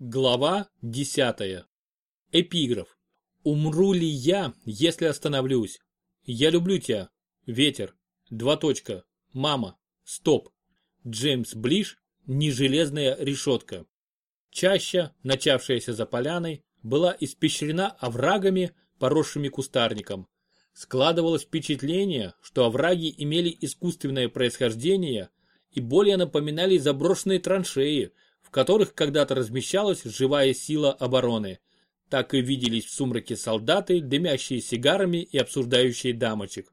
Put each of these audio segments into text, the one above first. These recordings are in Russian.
Глава 10. Эпиграф. Умру ли я, если остановлюсь? Я люблю тебя. Ветер. Два точка. Мама. Стоп. Джеймс Блиш. Не железная решетка. Чаща, начавшаяся за поляной, была испещрена оврагами, поросшими кустарником. Складывалось впечатление, что овраги имели искусственное происхождение и более напоминали заброшенные траншеи, в которых когда-то размещалась живая сила обороны. Так и виделись в сумраке солдаты, дымящие сигарами и обсуждающие дамочек.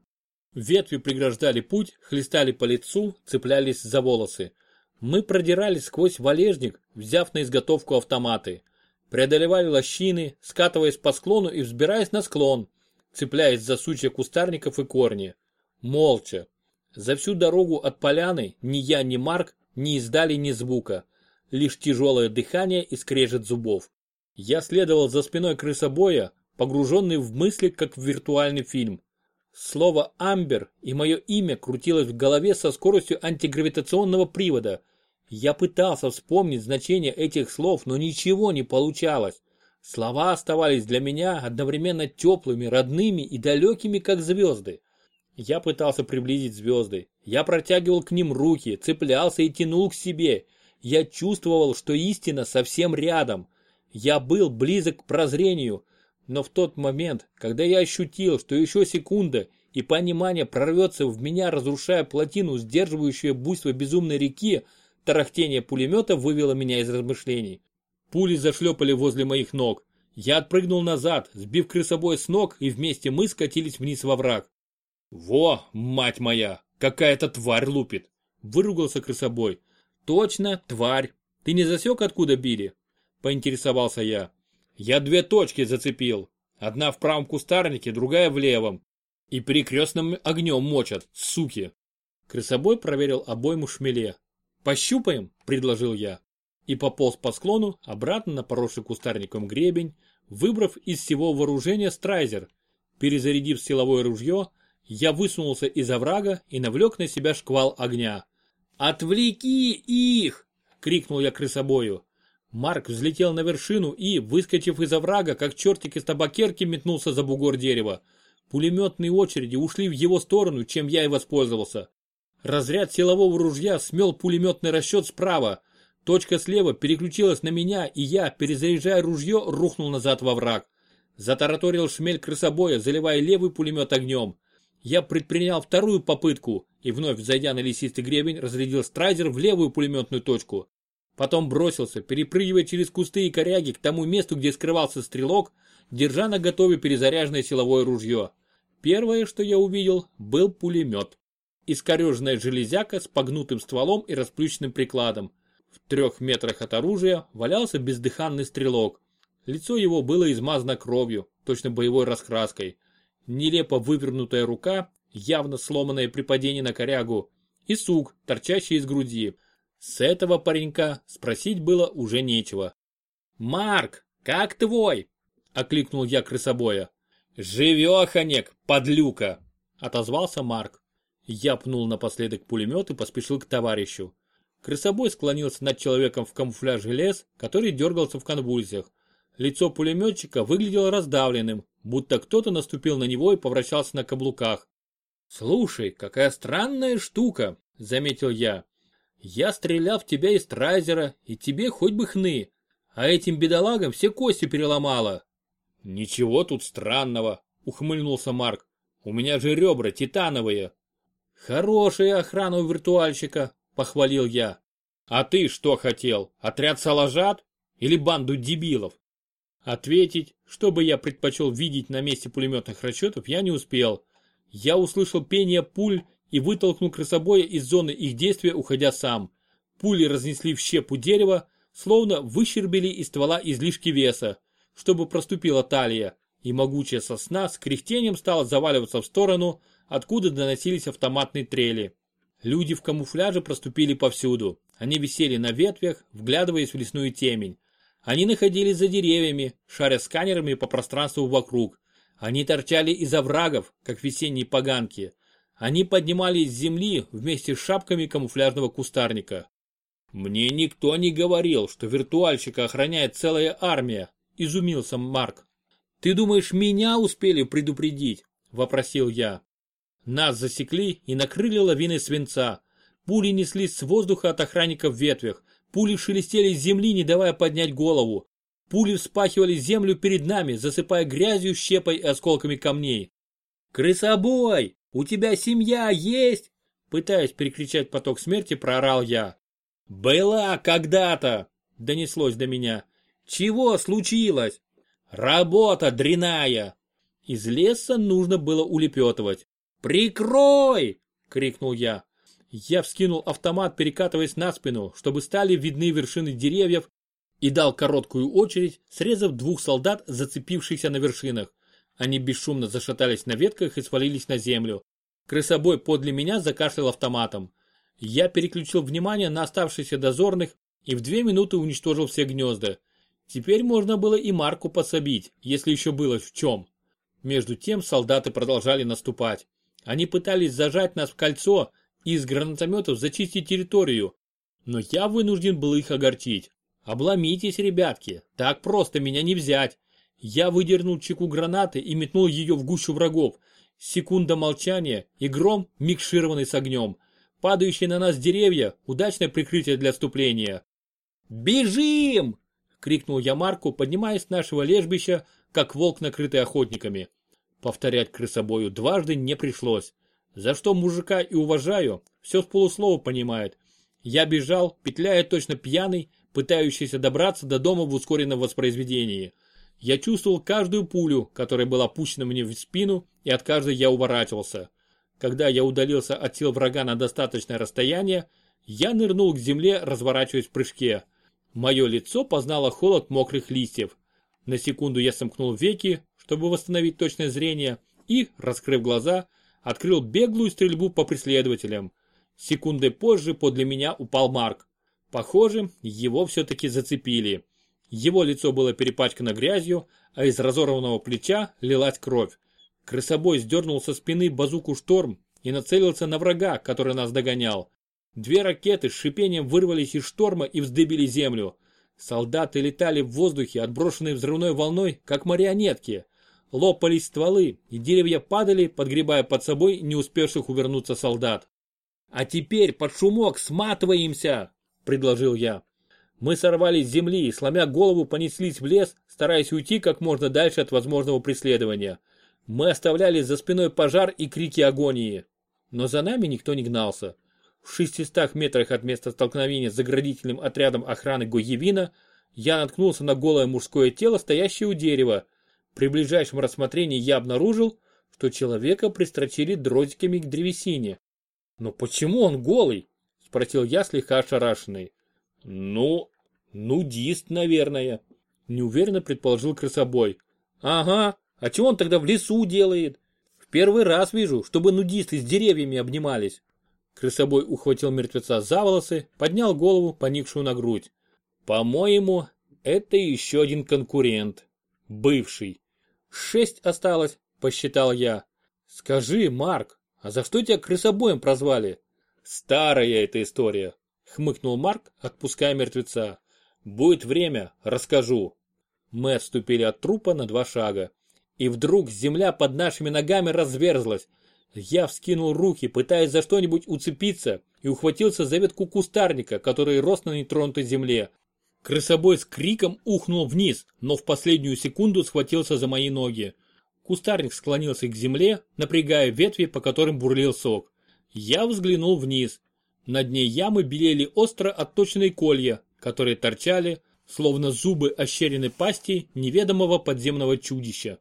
Ветви преграждали путь, хлестали по лицу, цеплялись за волосы. Мы продирались сквозь валежник, взяв на изготовку автоматы. Преодолевали лощины, скатываясь по склону и взбираясь на склон, цепляясь за сучья кустарников и корни. Молча. За всю дорогу от поляны ни я, ни Марк не издали ни звука лишь тяжелое дыхание и скрежет зубов. Я следовал за спиной крысобоя, погруженный в мысли, как в виртуальный фильм. Слово «Амбер» и мое имя крутилось в голове со скоростью антигравитационного привода. Я пытался вспомнить значение этих слов, но ничего не получалось. Слова оставались для меня одновременно теплыми, родными и далекими, как звезды. Я пытался приблизить звезды. Я протягивал к ним руки, цеплялся и тянул к себе. Я чувствовал, что истина совсем рядом. Я был близок к прозрению, но в тот момент, когда я ощутил, что еще секунда и понимание прорвется в меня, разрушая плотину, сдерживающую буйство безумной реки, тарахтение пулемета вывело меня из размышлений. Пули зашлепали возле моих ног. Я отпрыгнул назад, сбив крысобой с ног, и вместе мы скатились вниз во враг. «Во, мать моя, какая-то тварь лупит!» Выругался крысобой. Точно, тварь. Ты не засек, откуда били? Поинтересовался я. Я две точки зацепил. Одна в правом кустарнике, другая в левом. И перекрестным огнем мочат, суки. Крысобой проверил обойму шмеле. «Пощупаем?» – предложил я. И пополз по склону, обратно на поросший кустарником гребень, выбрав из всего вооружения страйзер. Перезарядив силовое ружье, я высунулся из оврага и навлек на себя шквал огня. «Отвлеки их!» — крикнул я крысобою. Марк взлетел на вершину и, выскочив из оврага, как чертик из табакерки, метнулся за бугор дерева. Пулеметные очереди ушли в его сторону, чем я и воспользовался. Разряд силового ружья смел пулеметный расчет справа. Точка слева переключилась на меня, и я, перезаряжая ружье, рухнул назад во враг. Затараторил шмель крысобоя, заливая левый пулемет огнем. Я предпринял вторую попытку и вновь зайдя на лесистый гребень, разрядил страйзер в левую пулеметную точку. Потом бросился, перепрыгивая через кусты и коряги к тому месту, где скрывался стрелок, держа на готове перезаряженное силовое ружье. Первое, что я увидел, был пулемет. Искореженная железяка с погнутым стволом и расплющенным прикладом. В трех метрах от оружия валялся бездыханный стрелок. Лицо его было измазано кровью, точно боевой раскраской. Нелепо вывернутая рука явно сломанное при падении на корягу, и сук, торчащий из груди. С этого паренька спросить было уже нечего. «Марк, как твой?» – окликнул я крысобоя. «Живеханек, подлюка!» – отозвался Марк. Я пнул напоследок пулемет и поспешил к товарищу. Крысобой склонился над человеком в камуфляже лес, который дергался в конвульсиях. Лицо пулеметчика выглядело раздавленным, будто кто-то наступил на него и повращался на каблуках. «Слушай, какая странная штука», — заметил я. «Я стрелял в тебя из трайзера, и тебе хоть бы хны, а этим бедолагам все кости переломало». «Ничего тут странного», — ухмыльнулся Марк. «У меня же ребра титановые». «Хорошая охрана у виртуальщика», — похвалил я. «А ты что хотел, отряд салажат или банду дебилов?» Ответить, что бы я предпочел видеть на месте пулеметных расчетов, я не успел. Я услышал пение пуль и вытолкнул крысобоя из зоны их действия, уходя сам. Пули разнесли в щепу дерева, словно выщербили из ствола излишки веса, чтобы проступила талия, и могучая сосна с кряхтением стала заваливаться в сторону, откуда доносились автоматные трели. Люди в камуфляже проступили повсюду. Они висели на ветвях, вглядываясь в лесную темень. Они находились за деревьями, шаря сканерами по пространству вокруг. Они торчали из оврагов, как весенние поганки. Они поднимались с земли вместе с шапками камуфляжного кустарника. Мне никто не говорил, что виртуальщика охраняет целая армия, изумился Марк. Ты думаешь, меня успели предупредить? Вопросил я. Нас засекли и накрыли лавиной свинца. Пули неслись с воздуха от охранников в ветвях. Пули шелестели с земли, не давая поднять голову. Пули вспахивали землю перед нами, засыпая грязью, щепой и осколками камней. «Крысобой! У тебя семья есть?» Пытаясь перекричать поток смерти, проорал я. «Была когда-то!» – донеслось до меня. «Чего случилось?» «Работа дряная!» Из леса нужно было улепетывать. «Прикрой!» – крикнул я. Я вскинул автомат, перекатываясь на спину, чтобы стали видны вершины деревьев, и дал короткую очередь, срезав двух солдат, зацепившихся на вершинах. Они бесшумно зашатались на ветках и свалились на землю. Крысобой подле меня закашлял автоматом. Я переключил внимание на оставшихся дозорных и в две минуты уничтожил все гнезда. Теперь можно было и Марку подсобить, если еще было в чем. Между тем солдаты продолжали наступать. Они пытались зажать нас в кольцо и из гранатометов зачистить территорию. Но я вынужден был их огорчить. Обломитесь, ребятки, так просто меня не взять. Я выдернул чеку гранаты и метнул ее в гущу врагов. Секунда молчания и гром, микшированный с огнем. Падающие на нас деревья – удачное прикрытие для отступления. «Бежим!» – крикнул я Марку, поднимаясь с нашего лежбища, как волк, накрытый охотниками. Повторять крысобою дважды не пришлось. За что мужика и уважаю, все с полуслова понимает. Я бежал, петляя точно пьяный, пытающийся добраться до дома в ускоренном воспроизведении. Я чувствовал каждую пулю, которая была пущена мне в спину, и от каждой я уворачивался. Когда я удалился от тел врага на достаточное расстояние, я нырнул к земле, разворачиваясь в прыжке. Мое лицо познало холод мокрых листьев. На секунду я сомкнул веки, чтобы восстановить точное зрение, и, раскрыв глаза, открыл беглую стрельбу по преследователям. Секундой позже подле меня упал Марк. Похоже, его все-таки зацепили. Его лицо было перепачкано грязью, а из разорванного плеча лилась кровь. Крысобой сдернул со спины базуку «Шторм» и нацелился на врага, который нас догонял. Две ракеты с шипением вырвались из шторма и вздыбили землю. Солдаты летали в воздухе, отброшенные взрывной волной, как марионетки. Лопались стволы, и деревья падали, подгребая под собой не успевших увернуться солдат. «А теперь под шумок сматываемся!» Предложил я. Мы сорвались с земли и, сломя голову, понеслись в лес, стараясь уйти как можно дальше от возможного преследования. Мы оставляли за спиной пожар и крики агонии. Но за нами никто не гнался. В 600 метрах от места столкновения с заградительным отрядом охраны Гоевина я наткнулся на голое мужское тело, стоящее у дерева. При ближайшем рассмотрении я обнаружил, что человека пристрочили дротиками к древесине. Но почему он голый? Спросил я слегка ошарашенный. Ну, нудист, наверное. Неуверенно предположил крысобой. Ага, а чего он тогда в лесу делает? В первый раз вижу, чтобы нудисты с деревьями обнимались. Крысобой ухватил мертвеца за волосы, поднял голову, поникшую на грудь. По-моему, это еще один конкурент. Бывший. Шесть осталось, посчитал я. Скажи, Марк, а за что тебя крысобоем прозвали? Старая эта история, хмыкнул Марк, отпуская мертвеца. Будет время, расскажу. Мы отступили от трупа на два шага. И вдруг земля под нашими ногами разверзлась. Я вскинул руки, пытаясь за что-нибудь уцепиться, и ухватился за ветку кустарника, который рос на нетронутой земле. Крысобой с криком ухнул вниз, но в последнюю секунду схватился за мои ноги. Кустарник склонился к земле, напрягая ветви, по которым бурлил сок. Я взглянул вниз. На дне ямы белели остро отточенные колья, которые торчали, словно зубы ощеренной пасти неведомого подземного чудища.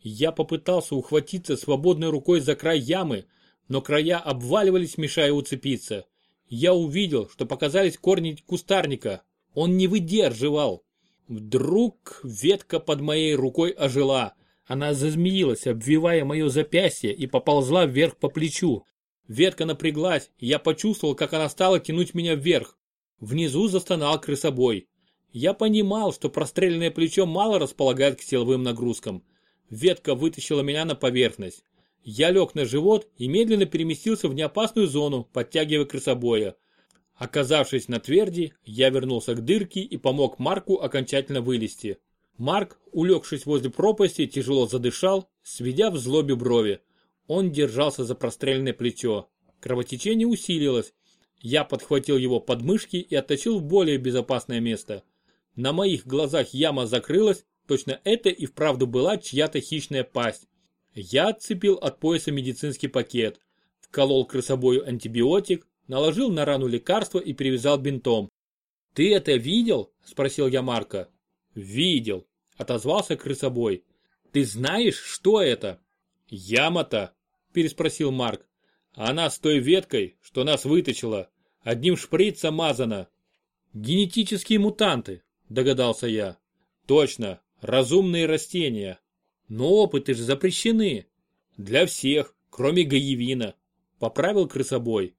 Я попытался ухватиться свободной рукой за край ямы, но края обваливались, мешая уцепиться. Я увидел, что показались корни кустарника. Он не выдерживал. Вдруг ветка под моей рукой ожила. Она зазмеилась, обвивая мое запястье и поползла вверх по плечу. Ветка напряглась, и я почувствовал, как она стала тянуть меня вверх. Внизу застонал крысобой. Я понимал, что простреленное плечо мало располагает к силовым нагрузкам. Ветка вытащила меня на поверхность. Я лег на живот и медленно переместился в неопасную зону, подтягивая крысобоя. Оказавшись на тверди, я вернулся к дырке и помог Марку окончательно вылезти. Марк, улегшись возле пропасти, тяжело задышал, сведя в злобе брови. Он держался за простреленное плечо. Кровотечение усилилось. Я подхватил его подмышки и оттащил в более безопасное место. На моих глазах яма закрылась, точно это и вправду была чья-то хищная пасть. Я отцепил от пояса медицинский пакет, вколол крысобою антибиотик, наложил на рану лекарство и перевязал бинтом. «Ты это видел?» – спросил я Марка. «Видел», – отозвался крысобой. «Ты знаешь, что это?» «Яма-то?» – переспросил Марк. «Она с той веткой, что нас вытащила. Одним шприцем мазана». «Генетические мутанты», – догадался я. «Точно, разумные растения. Но опыты же запрещены. Для всех, кроме Гаевина. Поправил крысобой.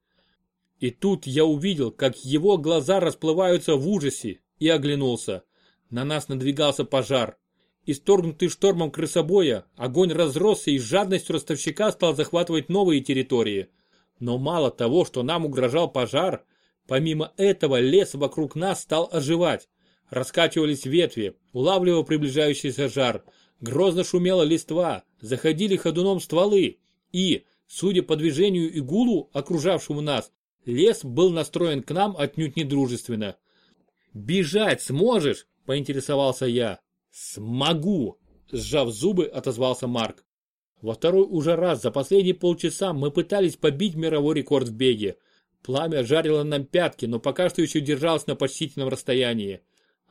И тут я увидел, как его глаза расплываются в ужасе и оглянулся. На нас надвигался пожар. Исторгнутый штормом крысобоя, огонь разросся и с жадностью ростовщика стал захватывать новые территории. Но мало того, что нам угрожал пожар, помимо этого лес вокруг нас стал оживать. Раскачивались ветви, улавливая приближающийся жар. Грозно шумела листва, заходили ходуном стволы. И, судя по движению и гулу, окружавшему нас, лес был настроен к нам отнюдь недружественно. «Бежать сможешь?» – поинтересовался я. «Смогу!» – сжав зубы, отозвался Марк. Во второй уже раз за последние полчаса мы пытались побить мировой рекорд в беге. Пламя жарило нам пятки, но пока что еще держалось на почтительном расстоянии.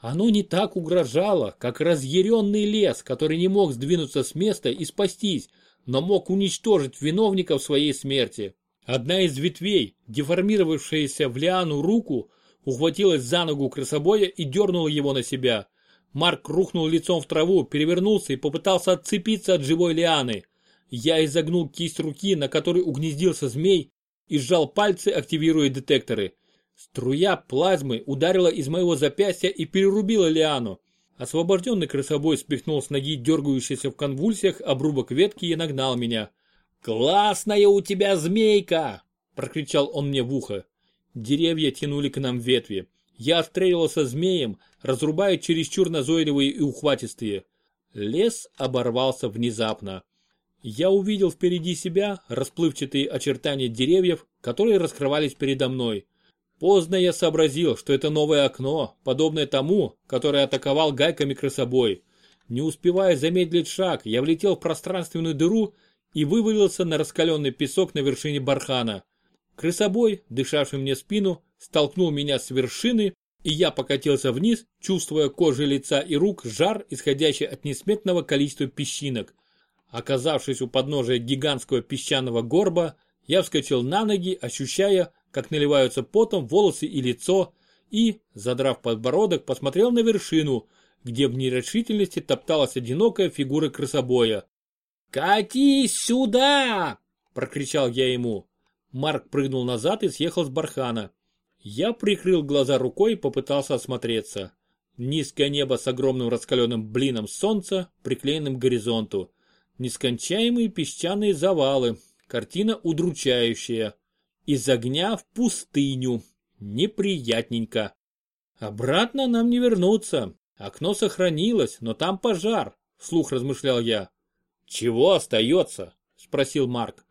Оно не так угрожало, как разъяренный лес, который не мог сдвинуться с места и спастись, но мог уничтожить виновников своей смерти. Одна из ветвей, деформировавшаяся в лиану руку, ухватилась за ногу красобоя и дернула его на себя. Марк рухнул лицом в траву, перевернулся и попытался отцепиться от живой лианы. Я изогнул кисть руки, на которой угнездился змей, и сжал пальцы, активируя детекторы. Струя плазмы ударила из моего запястья и перерубила лиану. Освобожденный крысобой спихнул с ноги дергающийся в конвульсиях обрубок ветки и нагнал меня. «Классная у тебя змейка!» – прокричал он мне в ухо. Деревья тянули к нам ветви. Я отстреливался змеем, разрубая чересчур назойливые и ухватистые. Лес оборвался внезапно. Я увидел впереди себя расплывчатые очертания деревьев, которые раскрывались передо мной. Поздно я сообразил, что это новое окно, подобное тому, которое атаковал гайками крысобой. Не успевая замедлить шаг, я влетел в пространственную дыру и вывалился на раскаленный песок на вершине бархана. Крысобой, дышавший мне спину, столкнул меня с вершины, и я покатился вниз, чувствуя кожей лица и рук жар, исходящий от несметного количества песчинок. Оказавшись у подножия гигантского песчаного горба, я вскочил на ноги, ощущая, как наливаются потом волосы и лицо, и, задрав подбородок, посмотрел на вершину, где в нерешительности топталась одинокая фигура крысобоя. «Катись сюда!» – прокричал я ему. Марк прыгнул назад и съехал с бархана. Я прикрыл глаза рукой и попытался осмотреться. Низкое небо с огромным раскаленным блином солнца, приклеенным к горизонту. Нескончаемые песчаные завалы. Картина удручающая. Из огня в пустыню. Неприятненько. Обратно нам не вернуться. Окно сохранилось, но там пожар, вслух размышлял я. Чего остается? Спросил Марк.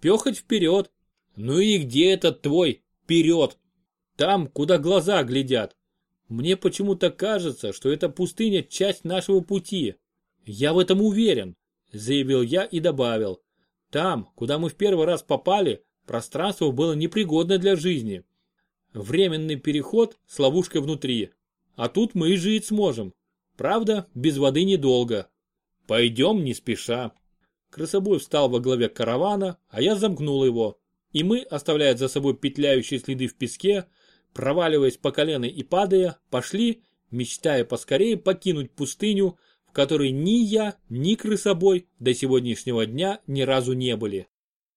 Пехать вперед. Ну и где этот твой вперед? Там, куда глаза глядят. Мне почему-то кажется, что эта пустыня часть нашего пути. Я в этом уверен, заявил я и добавил. Там, куда мы в первый раз попали, Пространство было непригодно для жизни. Временный переход с ловушкой внутри. А тут мы и жить сможем. Правда, без воды недолго. Пойдем не спеша. Красобой встал во главе каравана, а я замкнул его. И мы, оставляя за собой петляющие следы в песке, проваливаясь по колено и падая, пошли, мечтая поскорее покинуть пустыню, в которой ни я, ни крысобой до сегодняшнего дня ни разу не были.